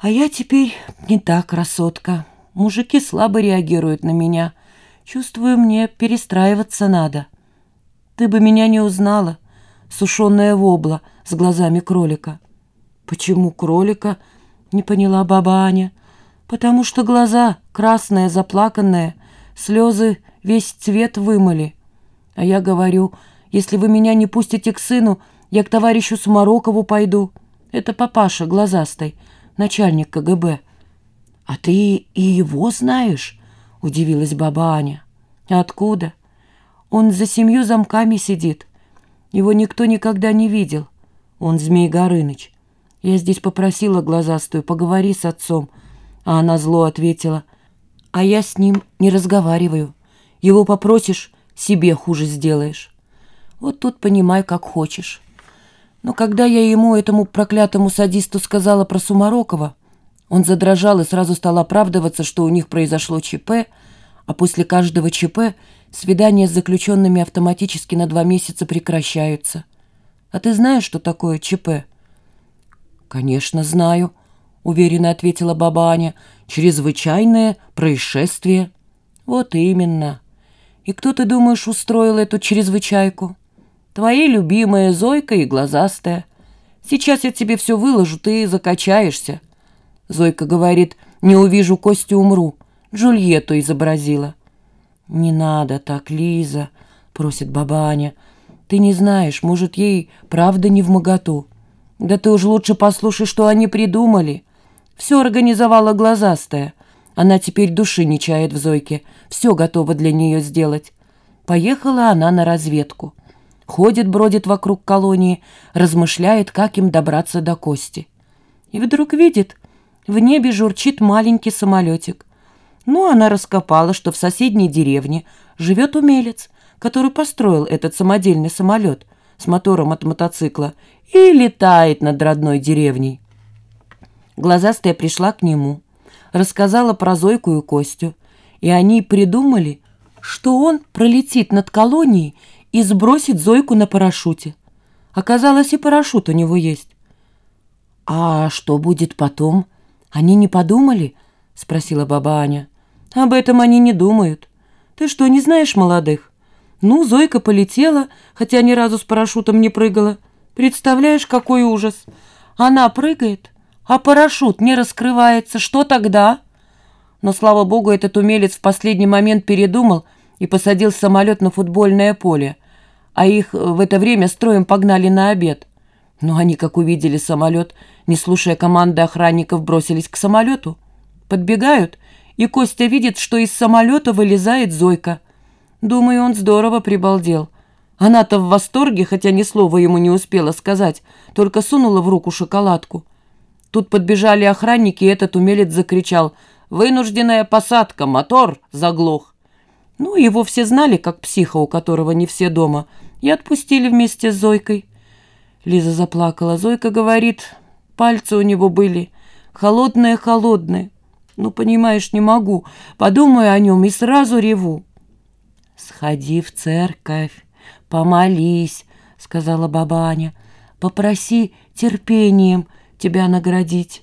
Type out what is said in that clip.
А я теперь не та красотка. Мужики слабо реагируют на меня. Чувствую, мне перестраиваться надо. Ты бы меня не узнала, сушеная вобла с глазами кролика. Почему кролика? Не поняла баба Аня. Потому что глаза красные, заплаканные, слезы весь цвет вымыли. А я говорю, если вы меня не пустите к сыну, я к товарищу Сумарокову пойду. Это папаша глазастый начальник КГБ. «А ты и его знаешь?» — удивилась баба Аня. «Откуда? Он за семью замками сидит. Его никто никогда не видел. Он Змей Горыныч. Я здесь попросила глазастую, поговори с отцом». А она зло ответила, «А я с ним не разговариваю. Его попросишь, себе хуже сделаешь. Вот тут понимай, как хочешь». Но когда я ему, этому проклятому садисту, сказала про Сумарокова, он задрожал и сразу стал оправдываться, что у них произошло ЧП, а после каждого ЧП свидания с заключенными автоматически на два месяца прекращаются. А ты знаешь, что такое ЧП? «Конечно, знаю», — уверенно ответила баба Аня. «Чрезвычайное происшествие». «Вот именно. И кто, ты думаешь, устроил эту чрезвычайку?» Твои любимые Зойка и глазастая. Сейчас я тебе все выложу, ты закачаешься. Зойка говорит, не увижу Костю, умру. Джульетту изобразила. Не надо так, Лиза, просит баба Аня. Ты не знаешь, может, ей правда не в моготу. Да ты уж лучше послушай, что они придумали. Все организовала глазастая. Она теперь души не чает в Зойке. Все готова для нее сделать. Поехала она на разведку ходит, бродит вокруг колонии, размышляет, как им добраться до Кости. И вдруг видит, в небе журчит маленький самолетик. Ну, она раскопала, что в соседней деревне живет умелец, который построил этот самодельный самолет с мотором от мотоцикла и летает над родной деревней. Глазастая пришла к нему, рассказала про Зойку и Костю, и они придумали, что он пролетит над колонией и сбросить Зойку на парашюте. Оказалось, и парашют у него есть. «А что будет потом? Они не подумали?» — спросила баба Аня. «Об этом они не думают. Ты что, не знаешь молодых? Ну, Зойка полетела, хотя ни разу с парашютом не прыгала. Представляешь, какой ужас! Она прыгает, а парашют не раскрывается. Что тогда?» Но, слава богу, этот умелец в последний момент передумал — и посадил самолет на футбольное поле, а их в это время строем погнали на обед. Но они, как увидели самолет, не слушая команды охранников, бросились к самолету. Подбегают, и Костя видит, что из самолета вылезает Зойка. Думаю, он здорово прибалдел. Она-то в восторге, хотя ни слова ему не успела сказать, только сунула в руку шоколадку. Тут подбежали охранники, и этот умелец закричал «Вынужденная посадка, мотор заглох». Ну, его все знали, как психа, у которого не все дома, и отпустили вместе с Зойкой. Лиза заплакала. Зойка говорит, пальцы у него были холодные-холодные. Ну, понимаешь, не могу. Подумаю о нем и сразу реву. «Сходи в церковь, помолись», — сказала баба Аня. «Попроси терпением тебя наградить».